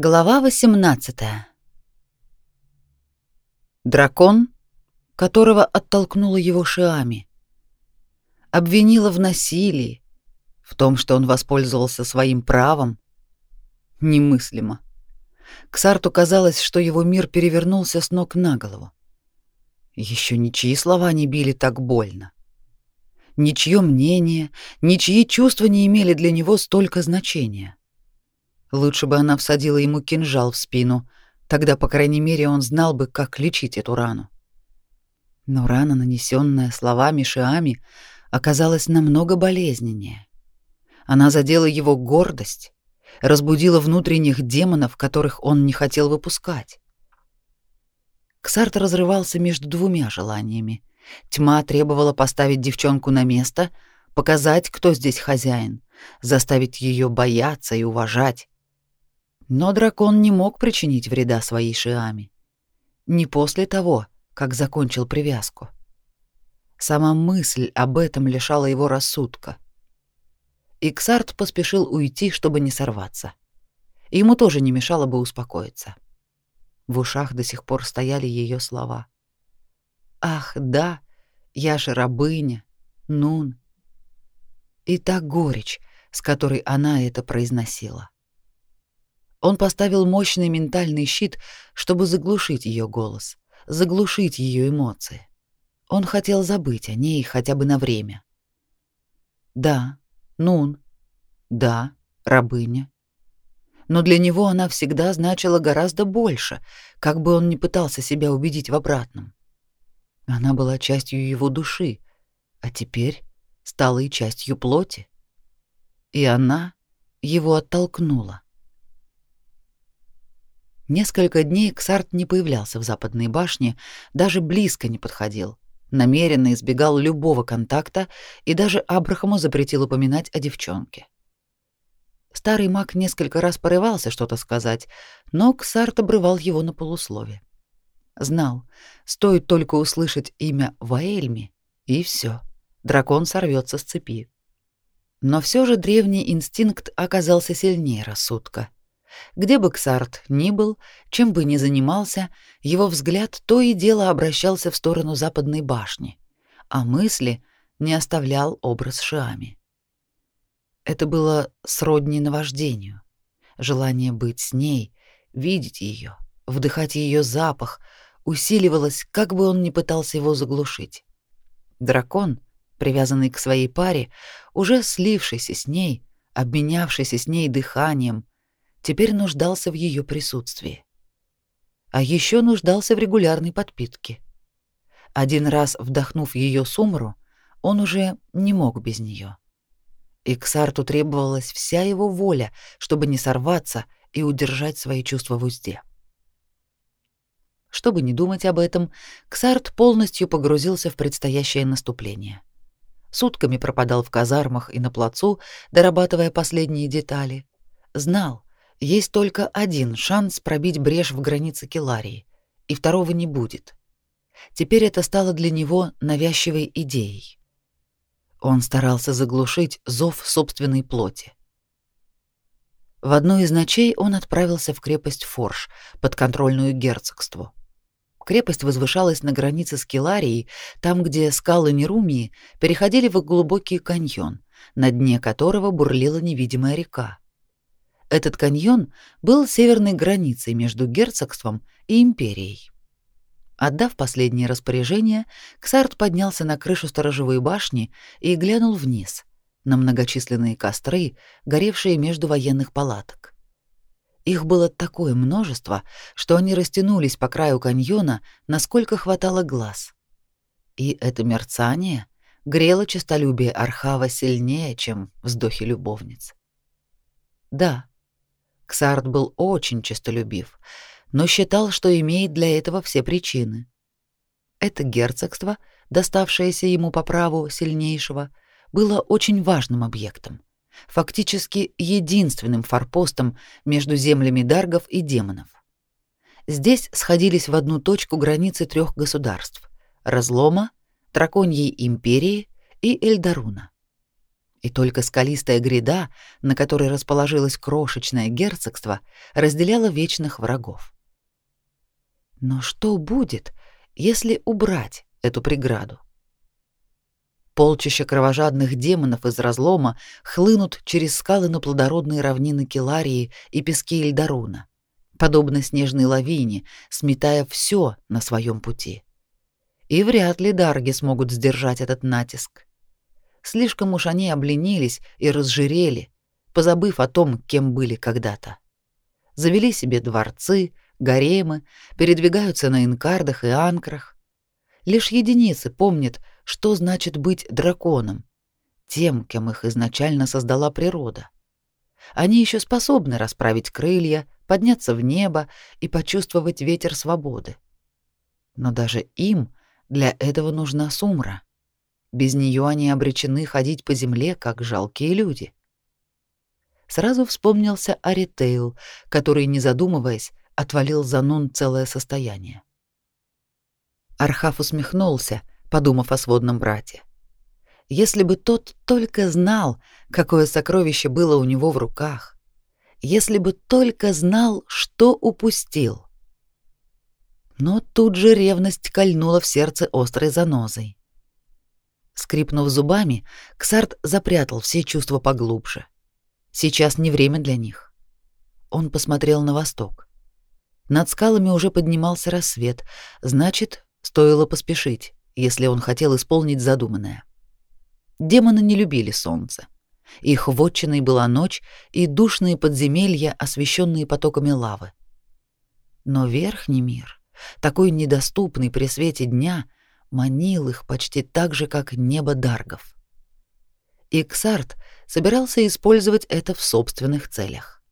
Глава 18. Дракон, которого оттолкнула его Шиами, обвинила в насилии, в том, что он воспользовался своим правом, немыслимо. Ксарту казалось, что его мир перевернулся с ног на голову. Еще ничьи слова не били так больно. Ничье мнение, ничьи чувства не имели для него столько значения. Лучше бы она всадила ему кинжал в спину, тогда, по крайней мере, он знал бы, как лечить эту рану. Но рана, нанесенная словами Шиами, оказалась намного болезненнее. Она задела его гордость, разбудила внутренних демонов, которых он не хотел выпускать. Ксарт разрывался между двумя желаниями. Тьма требовала поставить девчонку на место, показать, кто здесь хозяин, заставить ее бояться и уважать. Но дракон не мог причинить вреда своей Шиами. Не после того, как закончил привязку. Сама мысль об этом лишала его рассудка. Иксарт поспешил уйти, чтобы не сорваться. Ему тоже не мешало бы успокоиться. В ушах до сих пор стояли ее слова. «Ах, да, я же рабыня, Нун». И та горечь, с которой она это произносила. Он поставил мощный ментальный щит, чтобы заглушить ее голос, заглушить ее эмоции. Он хотел забыть о ней хотя бы на время. Да, Нун. Да, рабыня. Но для него она всегда значила гораздо больше, как бы он ни пытался себя убедить в обратном. Она была частью его души, а теперь стала и частью плоти. И она его оттолкнула. Несколько дней Ксарт не появлялся в западной башне, даже близко не подходил. Намеренно избегал любого контакта и даже Абрахаму запретил упоминать о девчонке. Старый маг несколько раз порывался что-то сказать, но Ксарт обрывал его на полуслове. Знал, стоит только услышать имя Ваэльми, и все, дракон сорвется с цепи. Но все же древний инстинкт оказался сильнее рассудка — где бы Ксарт ни был, чем бы ни занимался, его взгляд то и дело обращался в сторону западной башни, а мысли не оставлял образ Шиами. Это было сродни наваждению, желание быть с ней, видеть ее, вдыхать ее запах, усиливалось, как бы он ни пытался его заглушить. Дракон, привязанный к своей паре, уже слившийся с ней, обменявшийся с ней дыханием, теперь нуждался в ее присутствии. А еще нуждался в регулярной подпитке. Один раз вдохнув ее сумру, он уже не мог без нее. И к Сарту требовалась вся его воля, чтобы не сорваться и удержать свои чувства в узде. Чтобы не думать об этом, Ксарт полностью погрузился в предстоящее наступление. Сутками пропадал в казармах и на плацу, дорабатывая последние детали. Знал, есть только один шанс пробить брешь в границе Келарии, и второго не будет. Теперь это стало для него навязчивой идеей. Он старался заглушить зов собственной плоти. В одну из ночей он отправился в крепость Форш, подконтрольную герцогству. Крепость возвышалась на границе с Келарией, там, где скалы Нерумии переходили в глубокий каньон, на дне которого бурлила невидимая река. Этот каньон был северной границей между герцогством и империей. Отдав последнее распоряжение, Ксарт поднялся на крышу сторожевой башни и глянул вниз на многочисленные костры, горевшие между военных палаток. Их было такое множество, что они растянулись по краю каньона, насколько хватало глаз. И это мерцание грело честолюбие Архава сильнее, чем вздохи любовниц. Да, Ксарт был очень честолюбив, но считал, что имеет для этого все причины. Это герцогство, доставшееся ему по праву сильнейшего, было очень важным объектом, фактически единственным форпостом между землями даргов и демонов. Здесь сходились в одну точку границы трех государств: Разлома, Драконьей империи и Эльдаруна. И только скалистая гряда, на которой расположилось крошечное герцогство, разделяла вечных врагов. Но что будет, если убрать эту преграду? Полчища кровожадных демонов из разлома хлынут через скалы на плодородные равнины Келарии и пески Эльдаруна, подобно снежной лавине, сметая все на своем пути. И вряд ли дарги смогут сдержать этот натиск. Слишком уж они обленились и разжирели, позабыв о том, кем были когда-то. Завели себе дворцы, гаремы, передвигаются на инкардах и анкрах. Лишь единицы помнят, что значит быть драконом, тем, кем их изначально создала природа. Они еще способны расправить крылья, подняться в небо и почувствовать ветер свободы. Но даже им для этого нужна сумра. Без нее они обречены ходить по земле, как жалкие люди. Сразу вспомнился Аритейл, который, не задумываясь, отвалил за Нун целое состояние. Архав усмехнулся, подумав о сводном брате. Если бы тот только знал, какое сокровище было у него в руках, если бы только знал, что упустил. Но тут же ревность кольнула в сердце острой занозой. Скрипнув зубами, Ксарт запрятал все чувства поглубже. Сейчас не время для них. Он посмотрел на восток. Над скалами уже поднимался рассвет, значит, стоило поспешить если он хотел исполнить задуманное. Демоны не любили солнце. Их вотчиной была ночь и душные подземелья, освещенные потоками лавы. Но верхний мир, такой недоступный при свете дня, манил их почти так же, как небо даргов. Иксарт собирался использовать это в собственных целях.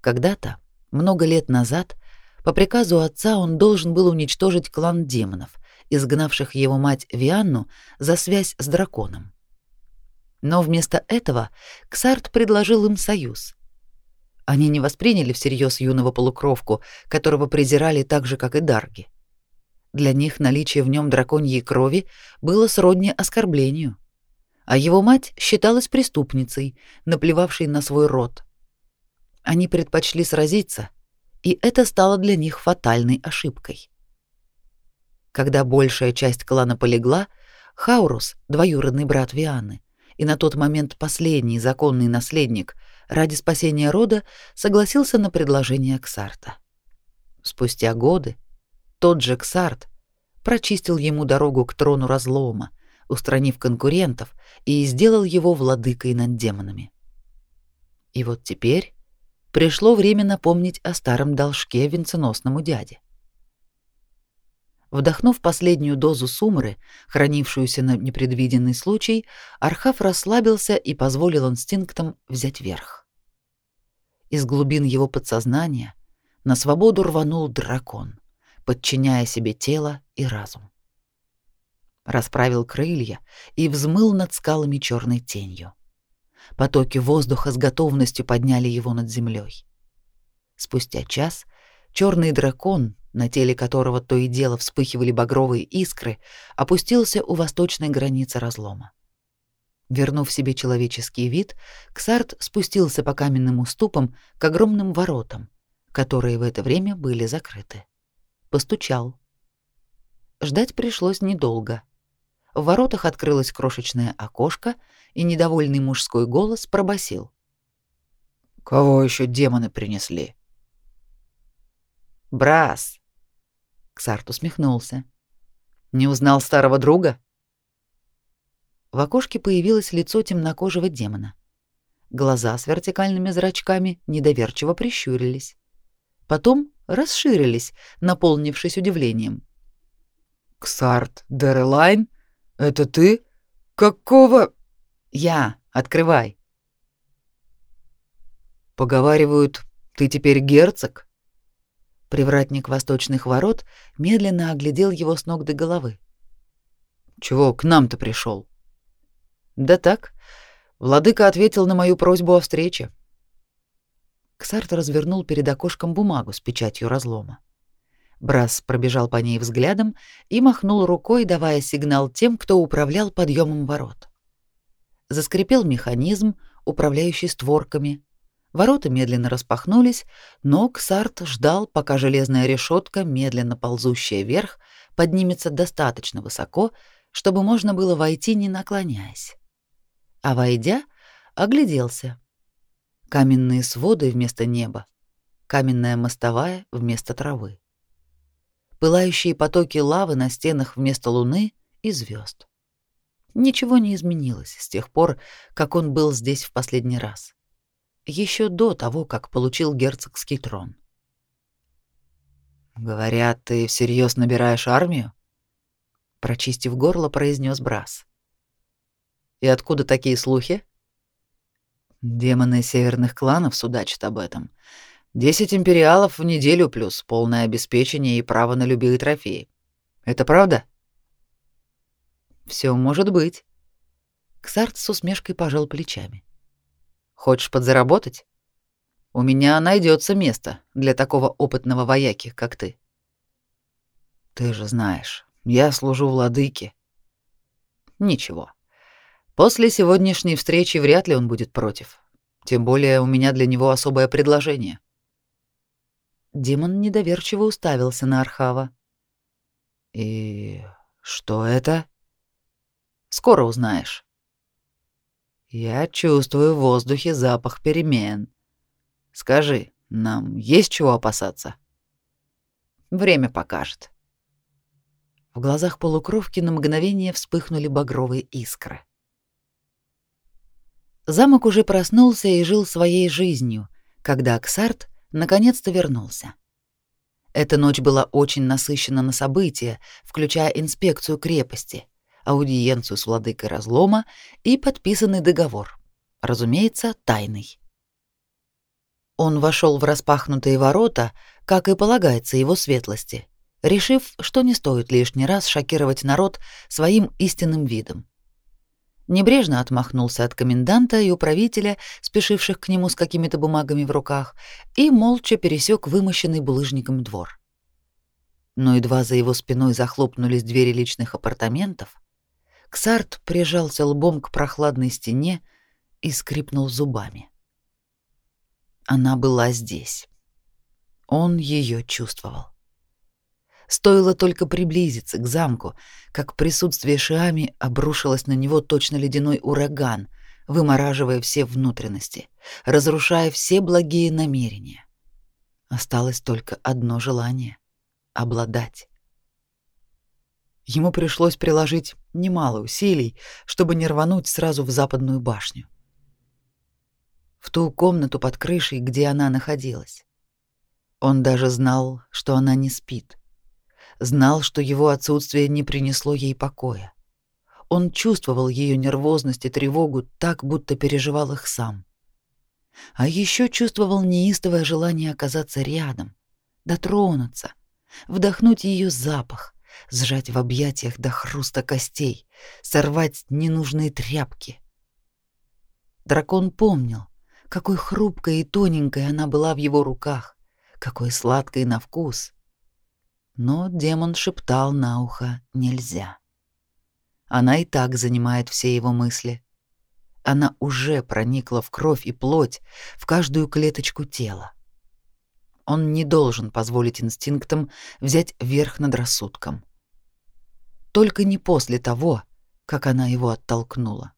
Когда-то, много лет назад, по приказу отца он должен был уничтожить клан демонов, изгнавших его мать Вианну за связь с драконом. Но вместо этого Ксарт предложил им союз. Они не восприняли всерьез юного полукровку, которого презирали так же, как и Дарги. Для них наличие в нем драконьей крови было сродни оскорблению, а его мать считалась преступницей, наплевавшей на свой род. Они предпочли сразиться, и это стало для них фатальной ошибкой. Когда большая часть клана полегла, Хаурус, двоюродный брат Вианы, и на тот момент последний законный наследник, ради спасения рода согласился на предложение Ксарта. Спустя годы тот же Ксарт прочистил ему дорогу к трону разлома, устранив конкурентов и сделал его владыкой над демонами. И вот теперь пришло время напомнить о старом должке венценосному дяде. Вдохнув последнюю дозу сумры, хранившуюся на непредвиденный случай, Архав расслабился и позволил инстинктам взять верх. Из глубин его подсознания на свободу рванул дракон, подчиняя себе тело и разум. Расправил крылья и взмыл над скалами черной тенью. Потоки воздуха с готовностью подняли его над землей. Спустя час черный дракон, на теле которого то и дело вспыхивали багровые искры, опустился у восточной границы разлома. Вернув себе человеческий вид, Ксарт спустился по каменным уступам к огромным воротам, которые в это время были закрыты. Постучал. Ждать пришлось недолго. В воротах открылось крошечное окошко, и недовольный мужской голос пробасил: «Кого еще демоны принесли?» «Брас, Ксарт усмехнулся. Не узнал старого друга? В окошке появилось лицо темнокожего демона. Глаза с вертикальными зрачками недоверчиво прищурились. Потом расширились, наполнившись удивлением. «Ксарт Дерелайн? Это ты? Какого...» «Я. Открывай». «Поговаривают, ты теперь герцог?» Привратник восточных ворот медленно оглядел его с ног до головы. Чего к нам-то пришел? Да так, владыка ответил на мою просьбу о встрече. Ксарт развернул перед окошком бумагу с печатью разлома. Брас пробежал по ней взглядом и махнул рукой, давая сигнал тем, кто управлял подъемом ворот. Заскрипел механизм, управляющий створками. Ворота медленно распахнулись, но Ксарт ждал, пока железная решетка, медленно ползущая вверх, поднимется достаточно высоко, чтобы можно было войти, не наклоняясь. А войдя, огляделся. Каменные своды вместо неба, каменная мостовая вместо травы. Пылающие потоки лавы на стенах вместо луны и звезд. Ничего не изменилось с тех пор, как он был здесь в последний раз. Еще до того, как получил герцогский трон. Говорят, ты всерьез набираешь армию? Прочистив горло, произнес Брас. И откуда такие слухи? Демоны северных кланов судачат об этом. Десять империалов в неделю плюс полное обеспечение и право на любые трофеи. Это правда? Все может быть. Ксарт с усмешкой пожал плечами. Хочешь подзаработать? У меня найдется место для такого опытного вояки, как ты. Ты же знаешь, я служу владыке. Ничего. После сегодняшней встречи вряд ли он будет против. Тем более у меня для него особое предложение. Демон недоверчиво уставился на Архава. И что это? Скоро узнаешь. Я чувствую в воздухе запах перемен. Скажи, нам есть чего опасаться? Время покажет. В глазах полукровки на мгновение вспыхнули багровые искры. Замок уже проснулся и жил своей жизнью, когда Аксарт наконец-то вернулся. Эта ночь была очень насыщена на события, включая инспекцию крепости, аудиенцию с владыкой разлома и подписанный договор, разумеется, тайный. Он вошел в распахнутые ворота, как и полагается его светлости, решив, что не стоит лишний раз шокировать народ своим истинным видом. Небрежно отмахнулся от коменданта и управителя, спешивших к нему с какими-то бумагами в руках, и молча пересек вымощенный булыжником двор. Но едва за его спиной захлопнулись двери личных апартаментов, Ксарт прижался лбом к прохладной стене и скрипнул зубами. Она была здесь. Он ее чувствовал. Стоило только приблизиться к замку, как присутствие Шиами обрушилось на него точно ледяной ураган, вымораживая все внутренности, разрушая все благие намерения. Осталось только одно желание — обладать. Ему пришлось приложить немало усилий, чтобы не рвануть сразу в западную башню. В ту комнату под крышей, где она находилась. Он даже знал, что она не спит. Знал, что его отсутствие не принесло ей покоя. Он чувствовал ее нервозность и тревогу так, будто переживал их сам. А еще чувствовал неистовое желание оказаться рядом, дотронуться, вдохнуть ее запах, сжать в объятиях до хруста костей, сорвать ненужные тряпки. Дракон помнил, какой хрупкой и тоненькой она была в его руках, какой сладкой на вкус. Но демон шептал на ухо «нельзя». Она и так занимает все его мысли. Она уже проникла в кровь и плоть, в каждую клеточку тела. Он не должен позволить инстинктам взять верх над рассудком. Только не после того, как она его оттолкнула.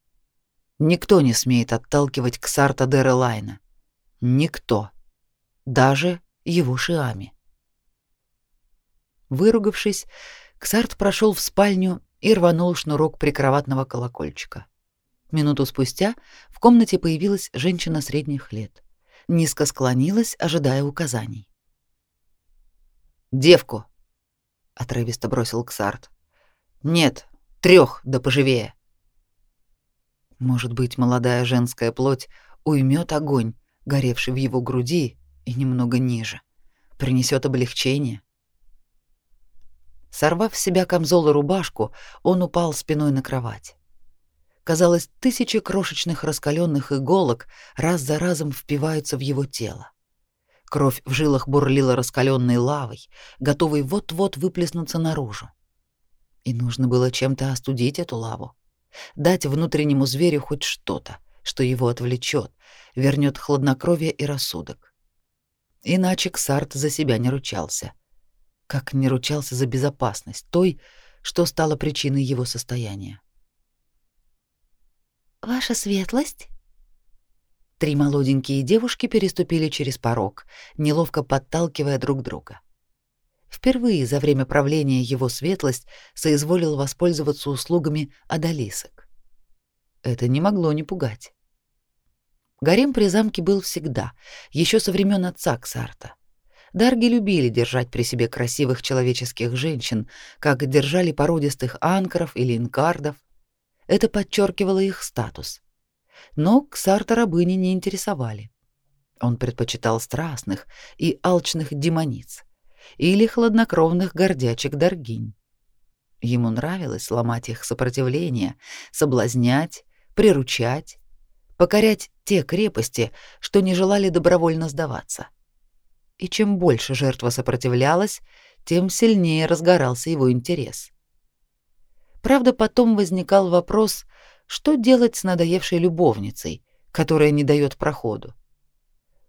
Никто не смеет отталкивать Ксарта Дерелайна. Никто. Даже его шиами. Выругавшись, Ксарт прошел в спальню и рванул шнурок прикроватного колокольчика. Минуту спустя в комнате появилась женщина средних лет низко склонилась, ожидая указаний. «Девку!» — отрывисто бросил Ксарт. «Нет, трех, да поживее!» Может быть, молодая женская плоть уймет огонь, горевший в его груди и немного ниже, принесет облегчение. Сорвав с себя камзол и рубашку, он упал спиной на кровать. Казалось, тысячи крошечных раскаленных иголок раз за разом впиваются в его тело. Кровь в жилах бурлила раскаленной лавой, готовой вот-вот выплеснуться наружу. И нужно было чем-то остудить эту лаву, дать внутреннему зверю хоть что-то, что его отвлечет, вернет хладнокровие и рассудок. Иначе Ксарт за себя не ручался. Как не ручался за безопасность той, что стало причиной его состояния. «Ваша светлость?» Три молоденькие девушки переступили через порог, неловко подталкивая друг друга. Впервые за время правления его светлость соизволил воспользоваться услугами одолисок. Это не могло не пугать. Гарем при замке был всегда, еще со времен отца Ксарта. Дарги любили держать при себе красивых человеческих женщин, как держали породистых анкоров или инкардов. Это подчеркивало их статус — но Ксарта рабыни не интересовали. Он предпочитал страстных и алчных демониц или хладнокровных гордячек Даргинь. Ему нравилось ломать их сопротивление, соблазнять, приручать, покорять те крепости, что не желали добровольно сдаваться. И чем больше жертва сопротивлялась, тем сильнее разгорался его интерес. Правда, потом возникал вопрос, что делать с надоевшей любовницей, которая не дает проходу.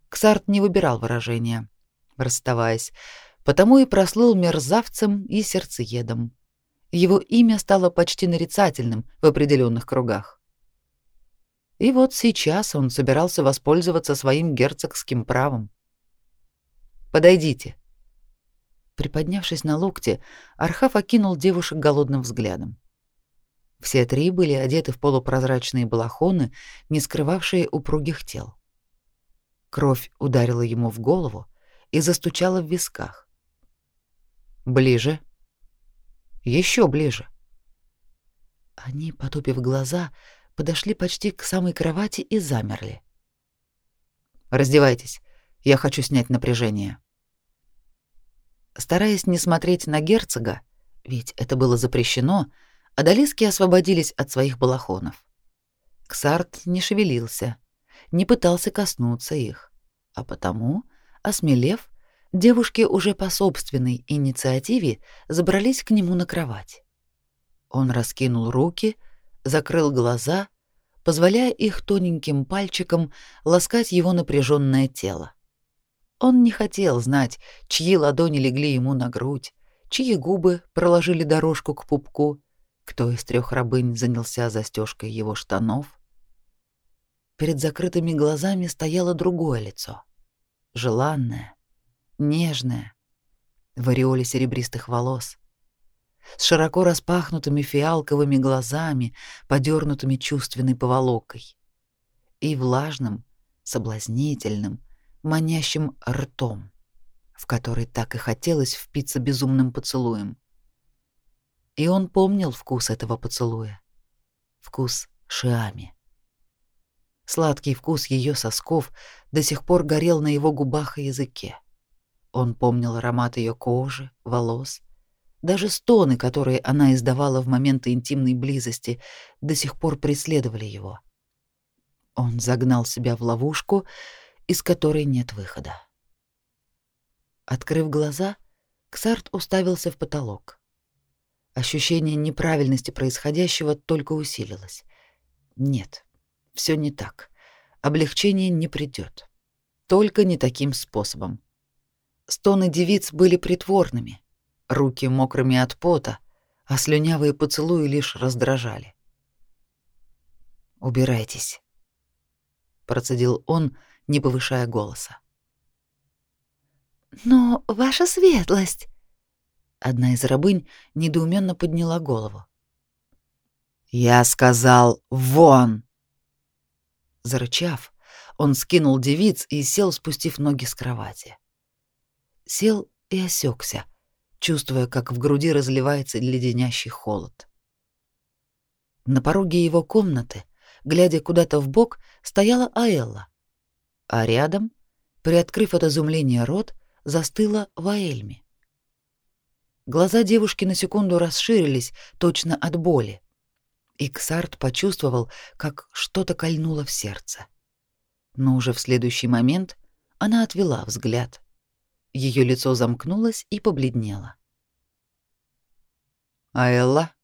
Ксарт не выбирал выражения, расставаясь, потому и прослыл мерзавцем и сердцеедом. Его имя стало почти нарицательным в определенных кругах. И вот сейчас он собирался воспользоваться своим герцогским правом. Подойдите. Приподнявшись на локте, Архав окинул девушек голодным взглядом. Все три были одеты в полупрозрачные балахоны, не скрывавшие упругих тел. Кровь ударила ему в голову и застучала в висках. Ближе. Еще ближе. Они, потупив глаза, подошли почти к самой кровати и замерли. Раздевайтесь. Я хочу снять напряжение. Стараясь не смотреть на герцога, ведь это было запрещено, Адалиски освободились от своих балахонов. Ксарт не шевелился, не пытался коснуться их, а потому, осмелев, девушки уже по собственной инициативе забрались к нему на кровать. Он раскинул руки, закрыл глаза, позволяя их тоненьким пальчикам ласкать его напряженное тело. Он не хотел знать, чьи ладони легли ему на грудь, чьи губы проложили дорожку к пупку, кто из трех рабынь занялся застежкой его штанов? Перед закрытыми глазами стояло другое лицо. Желанное, нежное, в ореоле серебристых волос, с широко распахнутыми фиалковыми глазами, подернутыми чувственной поволокой, и влажным, соблазнительным, манящим ртом, в который так и хотелось впиться безумным поцелуем. И он помнил вкус этого поцелуя. Вкус Шиами. Сладкий вкус ее сосков до сих пор горел на его губах и языке. Он помнил аромат ее кожи, волос, даже стоны, которые она издавала в моменты интимной близости, до сих пор преследовали его. Он загнал себя в ловушку, из которой нет выхода. Открыв глаза, Ксарт уставился в потолок. Ощущение неправильности происходящего только усилилось. Нет, все не так. Облегчение не придет. Только не таким способом. Стоны девиц были притворными, руки мокрыми от пота, а слюнявые поцелуи лишь раздражали. «Убирайтесь», — процедил он, не повышая голоса. «Но, ваша светлость!» Одна из рабынь недоуменно подняла голову. «Я сказал, вон!» Зарычав, он скинул девиц и сел, спустив ноги с кровати. Сел и осекся, чувствуя, как в груди разливается леденящий холод. На пороге его комнаты, глядя куда-то в бок, стояла Аэлла, а рядом, приоткрыв от изумления рот, застыла Ваэльми. Глаза девушки на секунду расширились, точно от боли. И Ксарт почувствовал, как что-то кольнуло в сердце. Но уже в следующий момент она отвела взгляд. Ее лицо замкнулось и побледнело. «Аэлла?»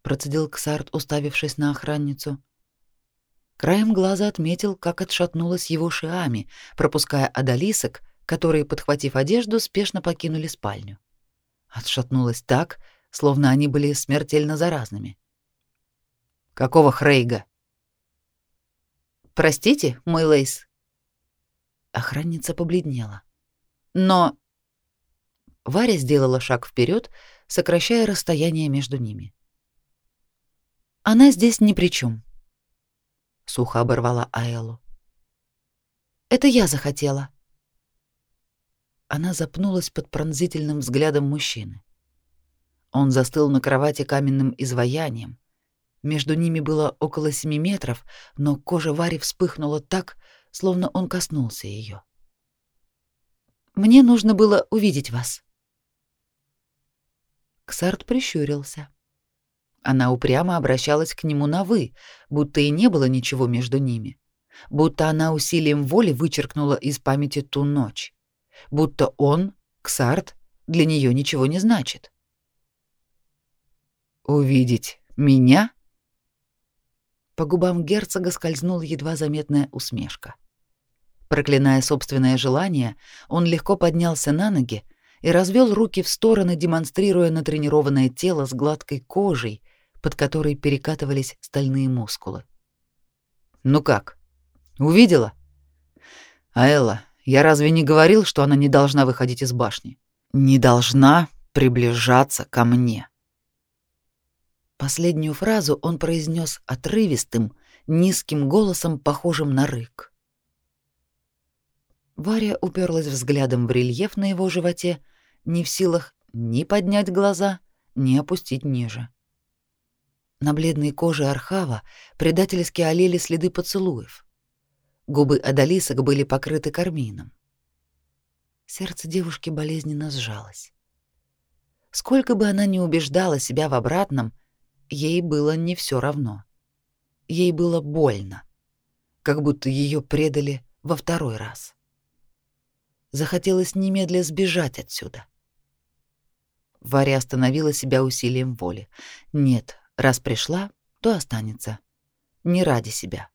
процедил Ксарт, уставившись на охранницу. Краем глаза отметил, как отшатнулась его Шиами, пропуская адалисок, которые, подхватив одежду, спешно покинули спальню. Отшатнулась так, словно они были смертельно заразными. «Какого Хрейга?» «Простите, мой Лейс». Охранница побледнела. «Но...» Варя сделала шаг вперед, сокращая расстояние между ними. «Она здесь ни при чем», — сухо оборвала Аэлу. «Это я захотела». Она запнулась под пронзительным взглядом мужчины. Он застыл на кровати каменным изваянием. Между ними было около семи метров, но кожа Вари вспыхнула так, словно он коснулся ее. «Мне нужно было увидеть вас». Ксарт прищурился. Она упрямо обращалась к нему на «вы», будто и не было ничего между ними. Будто она усилием воли вычеркнула из памяти ту ночь. Будто он, Ксарт, для нее ничего не значит. «Увидеть меня?» По губам герцога скользнула едва заметная усмешка. Проклиная собственное желание, он легко поднялся на ноги и развел руки в стороны, демонстрируя натренированное тело с гладкой кожей, под которой перекатывались стальные мускулы. «Ну как? Увидела?» «Аэлла, я разве не говорил, что она не должна выходить из башни? Не должна приближаться ко мне?» Последнюю фразу он произнес отрывистым, низким голосом, похожим на рык. Варя уперлась взглядом в рельеф на его животе, не в силах ни поднять глаза, ни опустить ниже. На бледной коже Архава предательски олели следы поцелуев. Губы Адалисок были покрыты кармином. Сердце девушки болезненно сжалось. Сколько бы она ни убеждала себя в обратном, ей было не все равно. Ей было больно, как будто ее предали во второй раз. Захотелось немедля сбежать отсюда. Варя остановила себя усилием воли. Нет, Раз пришла, то останется. Не ради себя.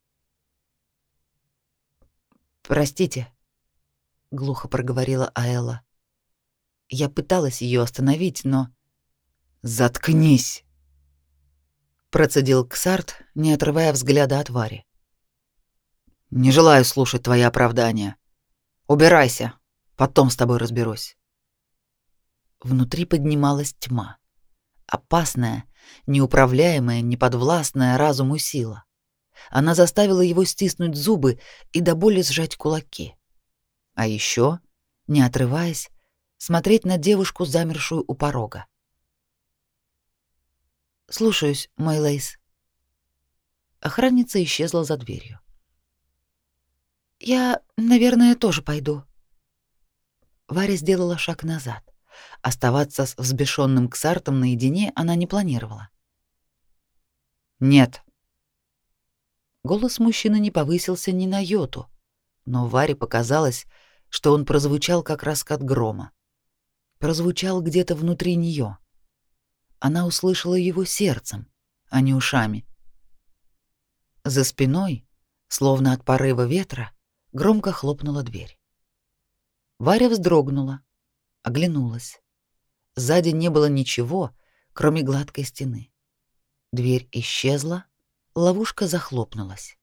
Простите, глухо проговорила Аэла. Я пыталась ее остановить, но Заткнись, процедил Ксарт, не отрывая взгляда от Вари. Не желаю слушать твои оправдания. Убирайся, потом с тобой разберусь. Внутри поднималась тьма, опасная, неуправляемая, неподвластная разуму сила. Она заставила его стиснуть зубы и до боли сжать кулаки. А еще, не отрываясь, смотреть на девушку, замершую у порога. «Слушаюсь, мой Лейс». Охранница исчезла за дверью. «Я, наверное, тоже пойду». Варя сделала шаг назад. Оставаться с взбешенным Ксартом наедине она не планировала. «Нет». Голос мужчины не повысился ни на йоту, но Варе показалось, что он прозвучал как раскат грома. Прозвучал где-то внутри нее. Она услышала его сердцем, а не ушами. За спиной, словно от порыва ветра, громко хлопнула дверь. Варя вздрогнула, оглянулась. Сзади не было ничего, кроме гладкой стены. Дверь исчезла, ловушка захлопнулась.